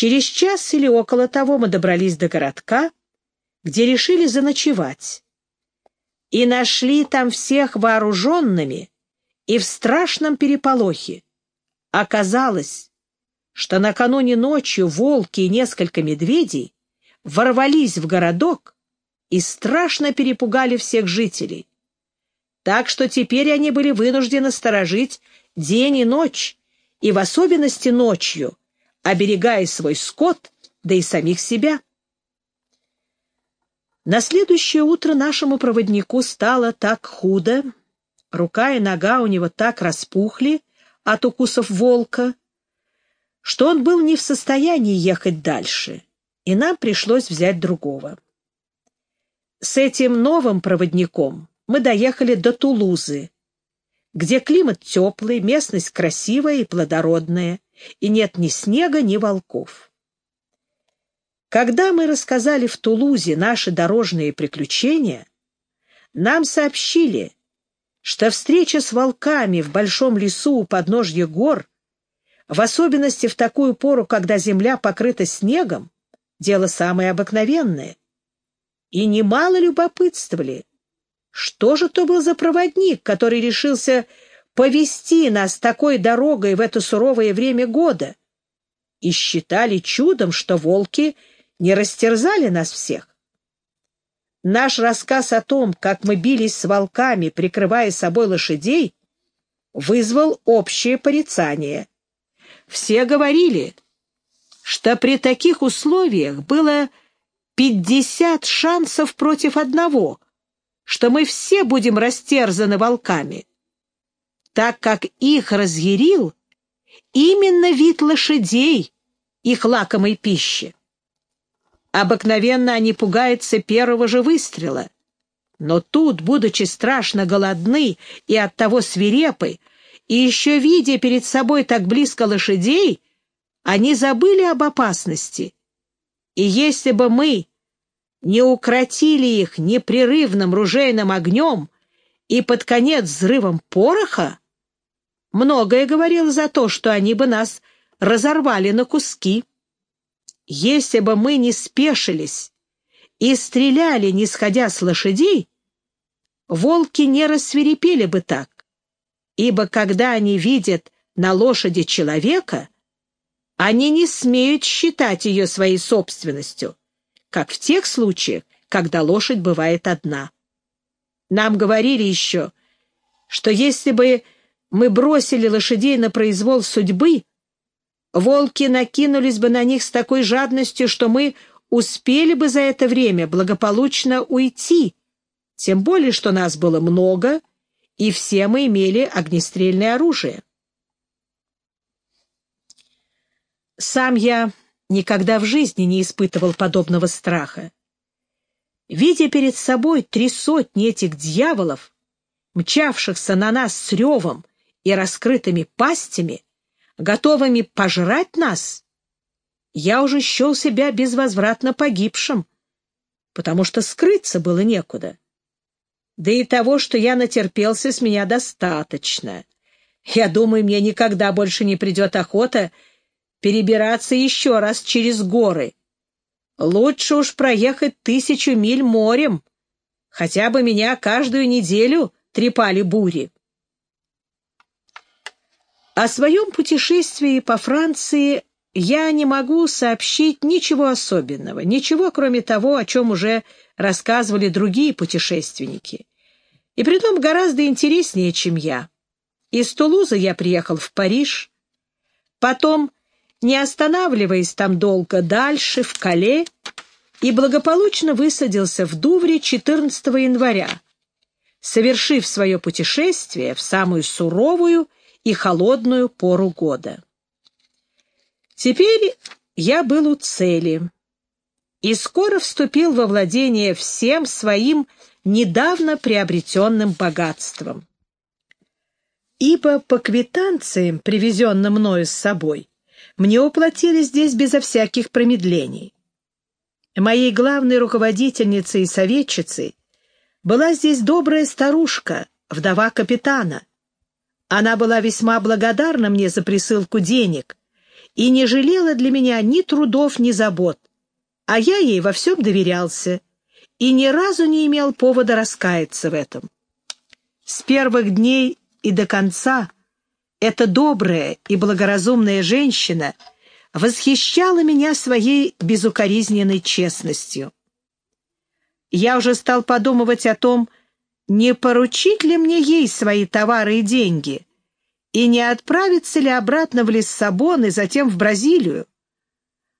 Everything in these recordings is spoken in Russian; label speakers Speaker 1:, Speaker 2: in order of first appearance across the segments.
Speaker 1: Через час или около того мы добрались до городка, где решили заночевать, и нашли там всех вооруженными и в страшном переполохе. Оказалось, что накануне ночью волки и несколько медведей ворвались в городок и страшно перепугали всех жителей. Так что теперь они были вынуждены сторожить день и ночь, и в особенности ночью, оберегая свой скот, да и самих себя. На следующее утро нашему проводнику стало так худо, рука и нога у него так распухли от укусов волка, что он был не в состоянии ехать дальше, и нам пришлось взять другого. С этим новым проводником мы доехали до Тулузы, где климат теплый, местность красивая и плодородная, и нет ни снега, ни волков. Когда мы рассказали в Тулузе наши дорожные приключения, нам сообщили, что встреча с волками в большом лесу у подножья гор, в особенности в такую пору, когда земля покрыта снегом, дело самое обыкновенное. И немало любопытствовали, что же то был за проводник, который решился повести нас такой дорогой в это суровое время года? И считали чудом, что волки не растерзали нас всех. Наш рассказ о том, как мы бились с волками, прикрывая собой лошадей, вызвал общее порицание. Все говорили, что при таких условиях было пятьдесят шансов против одного — что мы все будем растерзаны волками, так как их разъярил именно вид лошадей, их лакомой пищи. Обыкновенно они пугаются первого же выстрела, но тут, будучи страшно голодны и оттого свирепы, и еще видя перед собой так близко лошадей, они забыли об опасности. И если бы мы не укротили их непрерывным ружейным огнем и под конец взрывом пороха, многое говорило за то, что они бы нас разорвали на куски. Если бы мы не спешились и стреляли, не сходя с лошадей, волки не рассверепели бы так, ибо когда они видят на лошади человека, они не смеют считать ее своей собственностью, как в тех случаях, когда лошадь бывает одна. Нам говорили еще, что если бы мы бросили лошадей на произвол судьбы, волки накинулись бы на них с такой жадностью, что мы успели бы за это время благополучно уйти, тем более, что нас было много, и все мы имели огнестрельное оружие. Сам я никогда в жизни не испытывал подобного страха. Видя перед собой три сотни этих дьяволов, мчавшихся на нас с ревом и раскрытыми пастями, готовыми пожрать нас, я уже счел себя безвозвратно погибшим, потому что скрыться было некуда. Да и того, что я натерпелся, с меня достаточно. Я думаю, мне никогда больше не придет охота перебираться еще раз через горы. Лучше уж проехать тысячу миль морем. Хотя бы меня каждую неделю трепали бури. О своем путешествии по Франции я не могу сообщить ничего особенного, ничего, кроме того, о чем уже рассказывали другие путешественники. И притом гораздо интереснее, чем я. Из Тулуза я приехал в Париж, потом не останавливаясь там долго дальше, в Кале, и благополучно высадился в Дувре 14 января, совершив свое путешествие в самую суровую и холодную пору года. Теперь я был у цели и скоро вступил во владение всем своим недавно приобретенным богатством. Ибо по квитанциям, привезенным мною с собой, мне уплатили здесь безо всяких промедлений. Моей главной руководительницей и советчицей была здесь добрая старушка, вдова капитана. Она была весьма благодарна мне за присылку денег и не жалела для меня ни трудов, ни забот, а я ей во всем доверялся и ни разу не имел повода раскаяться в этом. С первых дней и до конца эта добрая и благоразумная женщина восхищала меня своей безукоризненной честностью. Я уже стал подумывать о том, не поручить ли мне ей свои товары и деньги, и не отправиться ли обратно в Лиссабон и затем в Бразилию.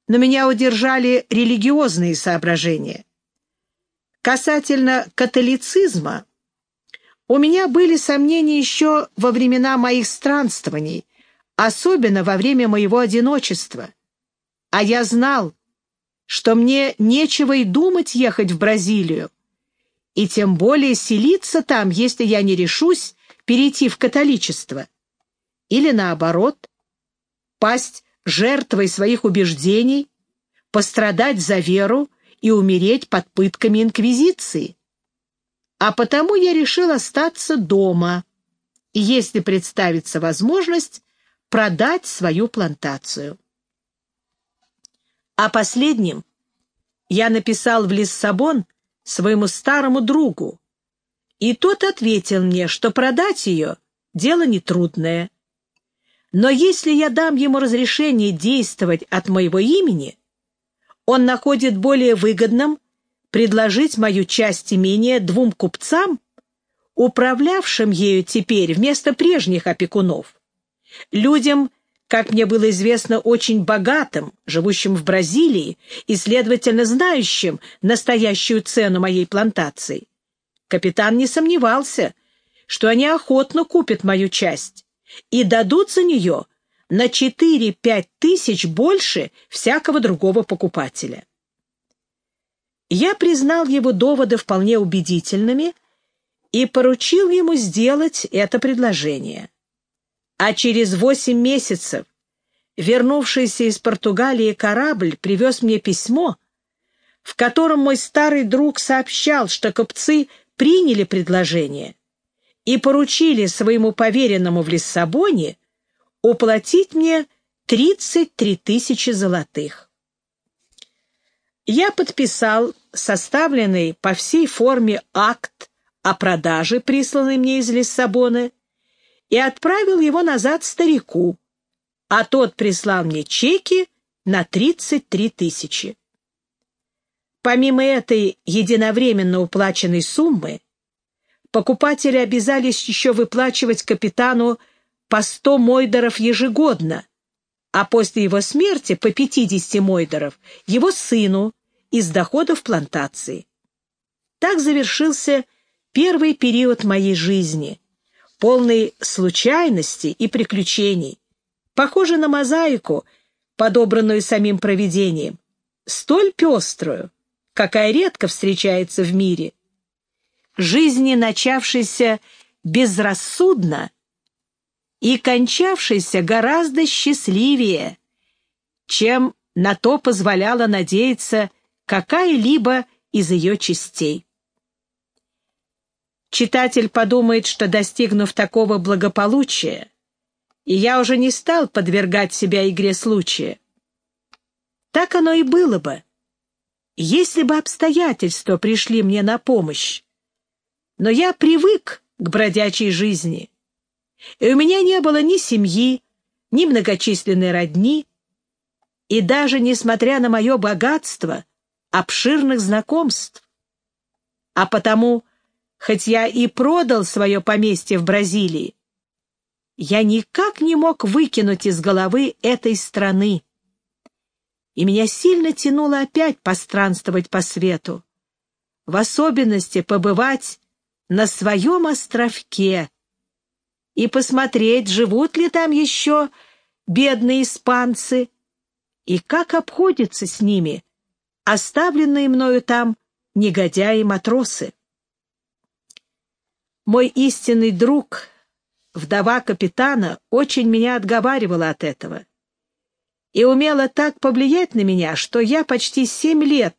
Speaker 1: Но меня удержали религиозные соображения. Касательно католицизма, у меня были сомнения еще во времена моих странствований, особенно во время моего одиночества. А я знал, что мне нечего и думать ехать в Бразилию, и тем более селиться там, если я не решусь перейти в католичество. Или наоборот, пасть жертвой своих убеждений, пострадать за веру и умереть под пытками инквизиции. А потому я решил остаться дома и, если представится возможность, продать свою плантацию. О последнем я написал в Лиссабон своему старому другу, и тот ответил мне, что продать ее — дело нетрудное. Но если я дам ему разрешение действовать от моего имени, он находит более выгодным предложить мою часть имения двум купцам, управлявшим ею теперь вместо прежних опекунов, людям, как мне было известно, очень богатым, живущим в Бразилии и, следовательно, знающим настоящую цену моей плантации. Капитан не сомневался, что они охотно купят мою часть и дадут за нее на 4-5 тысяч больше всякого другого покупателя. Я признал его доводы вполне убедительными и поручил ему сделать это предложение а через восемь месяцев вернувшийся из Португалии корабль привез мне письмо, в котором мой старый друг сообщал, что купцы приняли предложение и поручили своему поверенному в Лиссабоне уплатить мне 33 тысячи золотых. Я подписал составленный по всей форме акт о продаже, присланный мне из Лиссабона, и отправил его назад старику, а тот прислал мне чеки на 33 тысячи. Помимо этой единовременно уплаченной суммы, покупатели обязались еще выплачивать капитану по 100 мойдеров ежегодно, а после его смерти по 50 мойдеров его сыну из доходов плантации. Так завершился первый период моей жизни — полный случайностей и приключений, похожий на мозаику, подобранную самим провидением, столь пеструю, какая редко встречается в мире. Жизни, начавшейся безрассудно и кончавшейся гораздо счастливее, чем на то позволяла надеяться какая-либо из ее частей. Читатель подумает, что, достигнув такого благополучия, и я уже не стал подвергать себя игре случая. Так оно и было бы, если бы обстоятельства пришли мне на помощь. Но я привык к бродячей жизни, и у меня не было ни семьи, ни многочисленной родни, и даже, несмотря на мое богатство, обширных знакомств. А потому хоть я и продал свое поместье в Бразилии, я никак не мог выкинуть из головы этой страны. И меня сильно тянуло опять постранствовать по свету, в особенности побывать на своем островке и посмотреть, живут ли там еще бедные испанцы и как обходятся с ними оставленные мною там негодяи-матросы. Мой истинный друг, вдова капитана, очень меня отговаривала от этого и умела так повлиять на меня, что я почти семь лет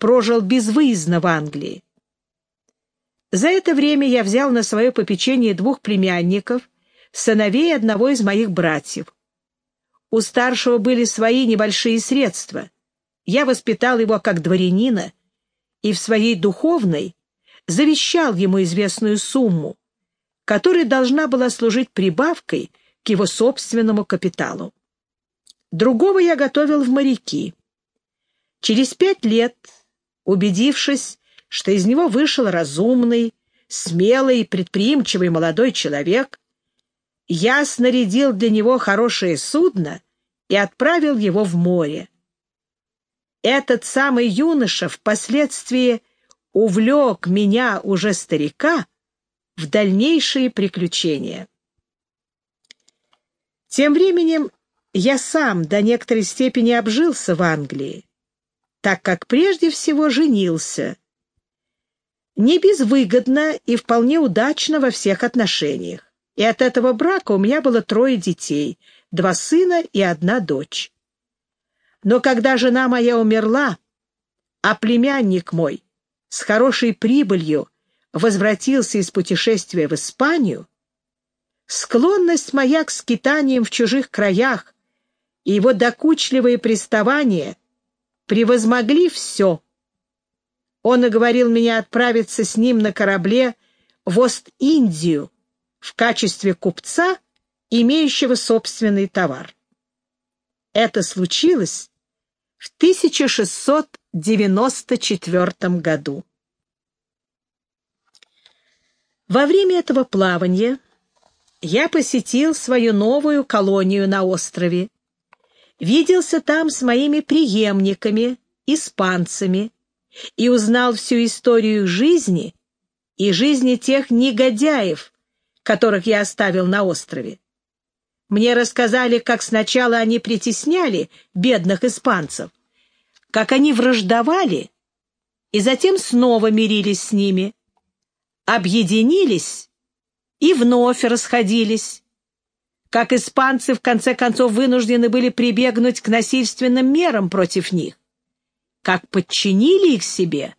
Speaker 1: прожил безвыездно в Англии. За это время я взял на свое попечение двух племянников, сыновей одного из моих братьев. У старшего были свои небольшие средства. Я воспитал его как дворянина и в своей духовной завещал ему известную сумму, которая должна была служить прибавкой к его собственному капиталу. Другого я готовил в моряки. Через пять лет, убедившись, что из него вышел разумный, смелый и предприимчивый молодой человек, я снарядил для него хорошее судно и отправил его в море. Этот самый юноша впоследствии увлек меня, уже старика, в дальнейшие приключения. Тем временем я сам до некоторой степени обжился в Англии, так как прежде всего женился. Не безвыгодно и вполне удачно во всех отношениях. И от этого брака у меня было трое детей, два сына и одна дочь. Но когда жена моя умерла, а племянник мой с хорошей прибылью возвратился из путешествия в Испанию, склонность моя к скитаниям в чужих краях и его докучливые приставания превозмогли все. Он оговорил меня отправиться с ним на корабле в Ост-Индию в качестве купца, имеющего собственный товар. Это случилось в 1694 году. Во время этого плавания я посетил свою новую колонию на острове, виделся там с моими преемниками, испанцами, и узнал всю историю жизни и жизни тех негодяев, которых я оставил на острове. Мне рассказали, как сначала они притесняли бедных испанцев, как они враждовали и затем снова мирились с ними, объединились и вновь расходились. Как испанцы в конце концов вынуждены были прибегнуть к насильственным мерам против них. Как подчинили их себе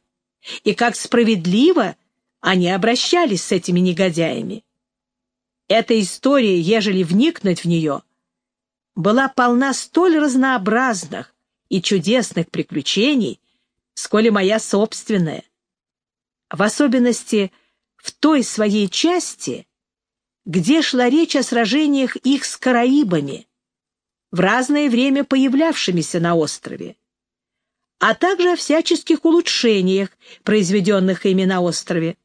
Speaker 1: и как справедливо они обращались с этими негодяями. Эта история, ежели вникнуть в нее, была полна столь разнообразных и чудесных приключений, сколь и моя собственная. В особенности — в той своей части, где шла речь о сражениях их с караибами, в разное время появлявшимися на острове, а также о всяческих улучшениях, произведенных ими на острове.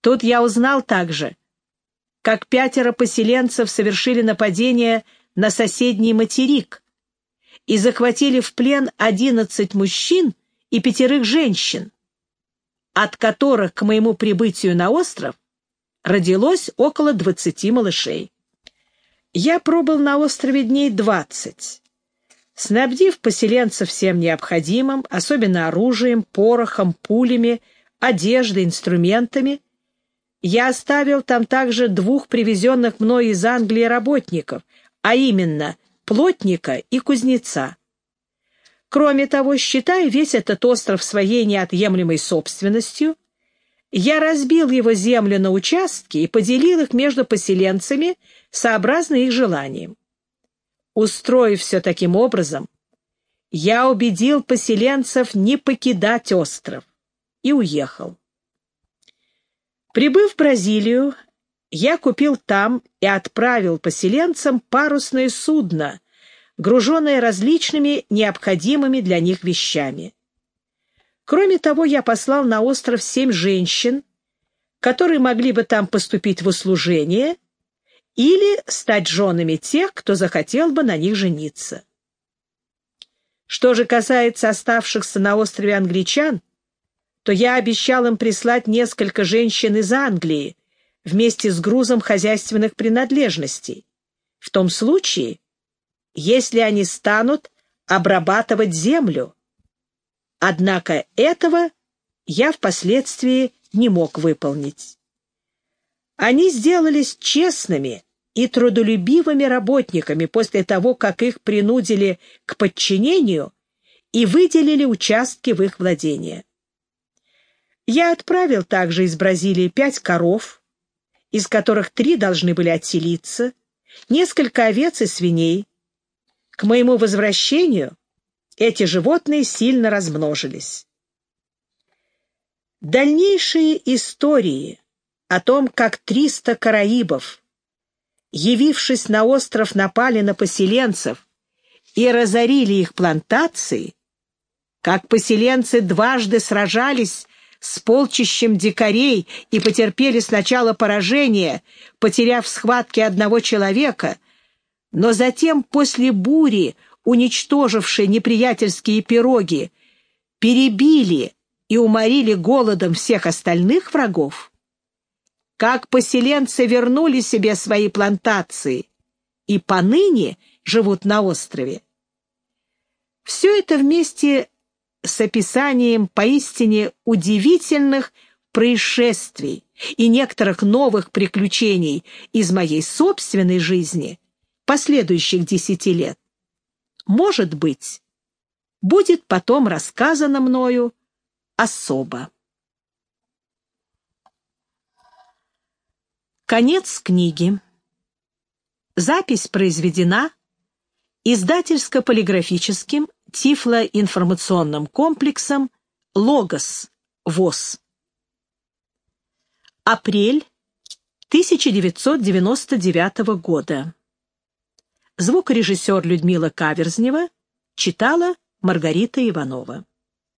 Speaker 1: Тут я узнал также, как пятеро поселенцев совершили нападение на соседний материк и захватили в плен одиннадцать мужчин и пятерых женщин, от которых к моему прибытию на остров родилось около двадцати малышей. Я пробыл на острове дней двадцать, снабдив поселенцев всем необходимым, особенно оружием, порохом, пулями, одеждой, инструментами. Я оставил там также двух привезенных мной из Англии работников, а именно плотника и кузнеца. Кроме того, считая весь этот остров своей неотъемлемой собственностью, я разбил его землю на участки и поделил их между поселенцами сообразно их желаниям. Устроив все таким образом, я убедил поселенцев не покидать остров и уехал. Прибыв в Бразилию, я купил там и отправил поселенцам парусное судно — груженная различными необходимыми для них вещами. Кроме того, я послал на остров семь женщин, которые могли бы там поступить в услужение или стать женами тех, кто захотел бы на них жениться. Что же касается оставшихся на острове англичан, то я обещал им прислать несколько женщин из Англии вместе с грузом хозяйственных принадлежностей. В том случае, если они станут обрабатывать землю. Однако этого я впоследствии не мог выполнить. Они сделались честными и трудолюбивыми работниками после того, как их принудили к подчинению и выделили участки в их владение. Я отправил также из Бразилии пять коров, из которых три должны были отселиться, несколько овец и свиней, К моему возвращению эти животные сильно размножились. Дальнейшие истории о том, как 300 караибов, явившись на остров, напали на поселенцев и разорили их плантации, как поселенцы дважды сражались с полчищем дикарей и потерпели сначала поражение, потеряв в схватке одного человека, но затем после бури, уничтожившей неприятельские пироги, перебили и уморили голодом всех остальных врагов, как поселенцы вернули себе свои плантации и поныне живут на острове. Все это вместе с описанием поистине удивительных происшествий и некоторых новых приключений из моей собственной жизни последующих десяти лет, может быть, будет потом рассказано мною особо. Конец книги. Запись произведена издательско-полиграфическим тифлоинформационным комплексом «Логос» ВОЗ. Апрель 1999 года. Звукорежиссер Людмила Каверзнева читала Маргарита Иванова.